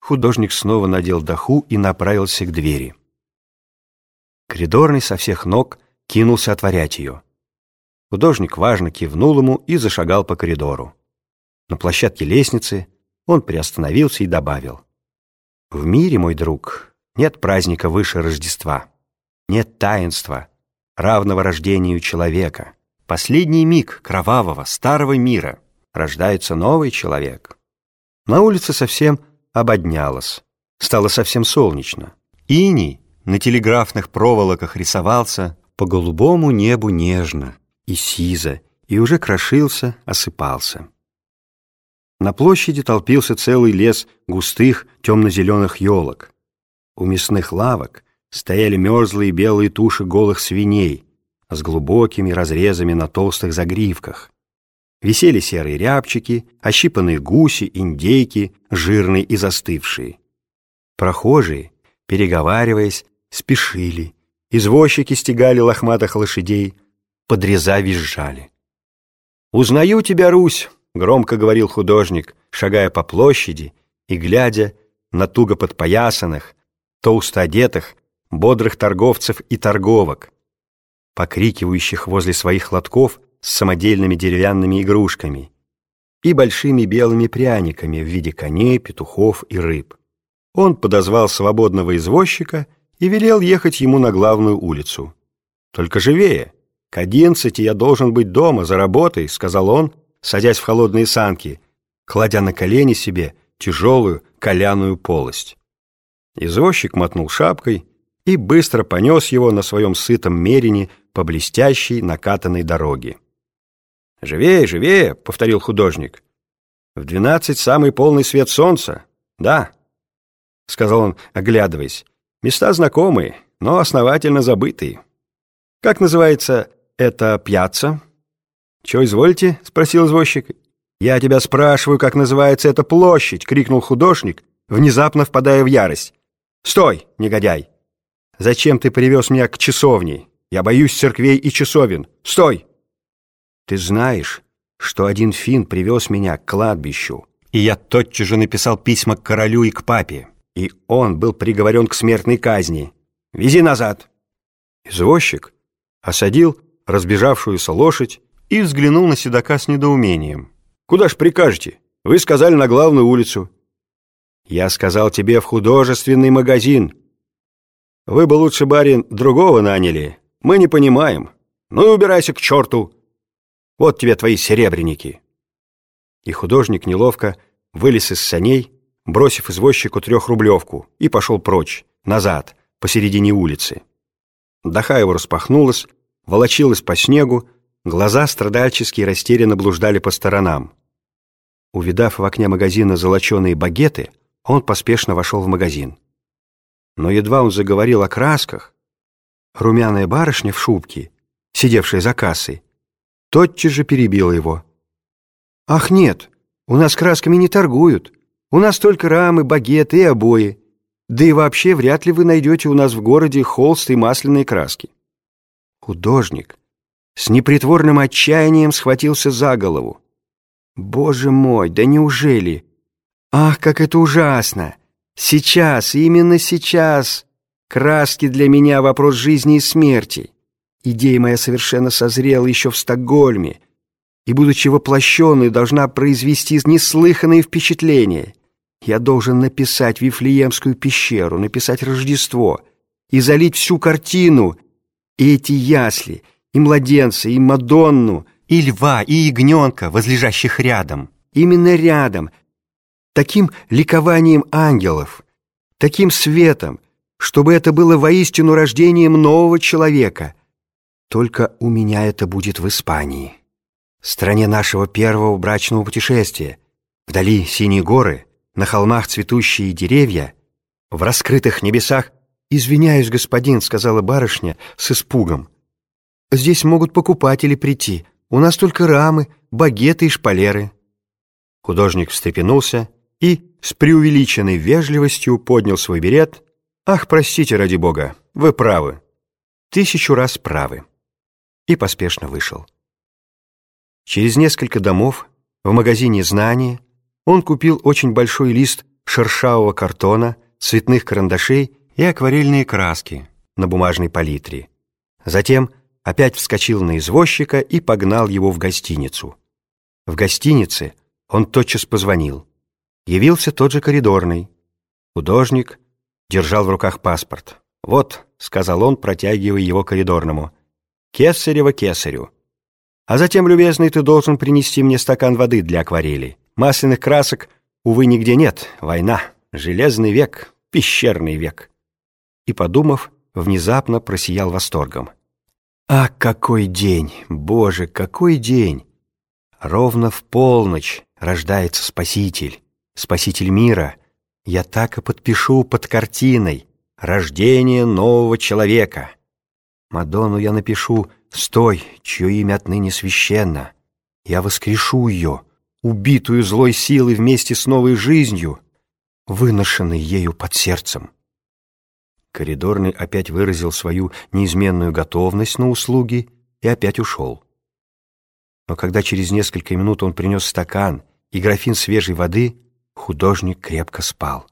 Художник снова надел доху и направился к двери. Коридорный со всех ног кинулся отворять ее. Художник важно кивнул ему и зашагал по коридору. На площадке лестницы он приостановился и добавил. «В мире, мой друг, нет праздника выше Рождества, нет таинства, равного рождению человека. Последний миг кровавого старого мира рождается новый человек». На улице совсем ободнялось, стало совсем солнечно. Иней на телеграфных проволоках рисовался по голубому небу нежно и сизо, и уже крошился, осыпался. На площади толпился целый лес густых темно-зеленых елок. У мясных лавок стояли мерзлые белые туши голых свиней с глубокими разрезами на толстых загривках. Висели серые рябчики, ощипанные гуси, индейки, жирные и застывшие. Прохожие, переговариваясь, спешили. Извозчики стегали лохматых лошадей, подреза визжали. «Узнаю тебя, Русь!» — громко говорил художник, шагая по площади и глядя на туго подпоясанных, толсто одетых, бодрых торговцев и торговок, покрикивающих возле своих лотков с самодельными деревянными игрушками и большими белыми пряниками в виде коней, петухов и рыб. Он подозвал свободного извозчика и велел ехать ему на главную улицу. «Только живее! К одиннадцати я должен быть дома, за работой», — сказал он, садясь в холодные санки, кладя на колени себе тяжелую коляную полость. Извозчик мотнул шапкой и быстро понес его на своем сытом мерине по блестящей накатанной дороге. «Живее, живее!» — повторил художник. «В двенадцать самый полный свет солнца. Да», — сказал он, оглядываясь. «Места знакомые, но основательно забытые. Как называется эта пьяца?» «Чего извольте?» — спросил извозчик. «Я тебя спрашиваю, как называется эта площадь!» — крикнул художник, внезапно впадая в ярость. «Стой, негодяй! Зачем ты привез меня к часовне? Я боюсь церквей и часовен. Стой!» Ты знаешь, что один фин привез меня к кладбищу, и я тотчас же написал письма к королю и к папе, и он был приговорен к смертной казни. Вези назад!» Извозчик осадил разбежавшуюся лошадь и взглянул на седока с недоумением. «Куда ж прикажете? Вы сказали на главную улицу». «Я сказал тебе в художественный магазин. Вы бы лучше, барин, другого наняли. Мы не понимаем. Ну и убирайся к черту!» Вот тебе твои серебряники!» И художник неловко вылез из саней, бросив извозчику трехрублевку, и пошел прочь, назад, посередине улицы. Даха его распахнулась, волочилась по снегу, глаза страдальчески растерянно блуждали по сторонам. Увидав в окне магазина золоченые багеты, он поспешно вошел в магазин. Но едва он заговорил о красках, румяная барышня в шубке, сидевшая за кассой, тотчас же перебила его. «Ах, нет, у нас красками не торгуют. У нас только рамы, багеты и обои. Да и вообще вряд ли вы найдете у нас в городе холст и масляные краски». Художник с непритворным отчаянием схватился за голову. «Боже мой, да неужели? Ах, как это ужасно! Сейчас, именно сейчас, краски для меня вопрос жизни и смерти». Идея моя совершенно созрела еще в Стокгольме, и, будучи воплощенной, должна произвести неслыханные впечатления. Я должен написать Вифлеемскую пещеру, написать Рождество и залить всю картину, и эти ясли, и младенца, и Мадонну, и льва, и ягненка, возлежащих рядом. Именно рядом, таким ликованием ангелов, таким светом, чтобы это было воистину рождением нового человека — только у меня это будет в Испании, стране нашего первого брачного путешествия. Вдали синие горы, на холмах цветущие деревья, в раскрытых небесах. «Извиняюсь, господин», — сказала барышня с испугом. «Здесь могут покупатели прийти. У нас только рамы, багеты и шпалеры». Художник встрепенулся и с преувеличенной вежливостью поднял свой берет. «Ах, простите, ради бога, вы правы. Тысячу раз правы» и поспешно вышел. Через несколько домов в магазине «Знания» он купил очень большой лист шершавого картона, цветных карандашей и акварельные краски на бумажной палитре. Затем опять вскочил на извозчика и погнал его в гостиницу. В гостинице он тотчас позвонил. Явился тот же коридорный. Художник держал в руках паспорт. «Вот», — сказал он, протягивая его коридорному, — «кесарево кесарю». А затем, любезный, ты должен принести мне стакан воды для акварели. Масляных красок, увы, нигде нет. Война, железный век, пещерный век. И, подумав, внезапно просиял восторгом. А какой день! Боже, какой день! Ровно в полночь рождается Спаситель, Спаситель мира. Я так и подпишу под картиной «Рождение нового человека». Мадонну я напишу «Стой, чье имя отныне священно». Я воскрешу ее, убитую злой силой вместе с новой жизнью, выношенной ею под сердцем. Коридорный опять выразил свою неизменную готовность на услуги и опять ушел. Но когда через несколько минут он принес стакан и графин свежей воды, художник крепко спал.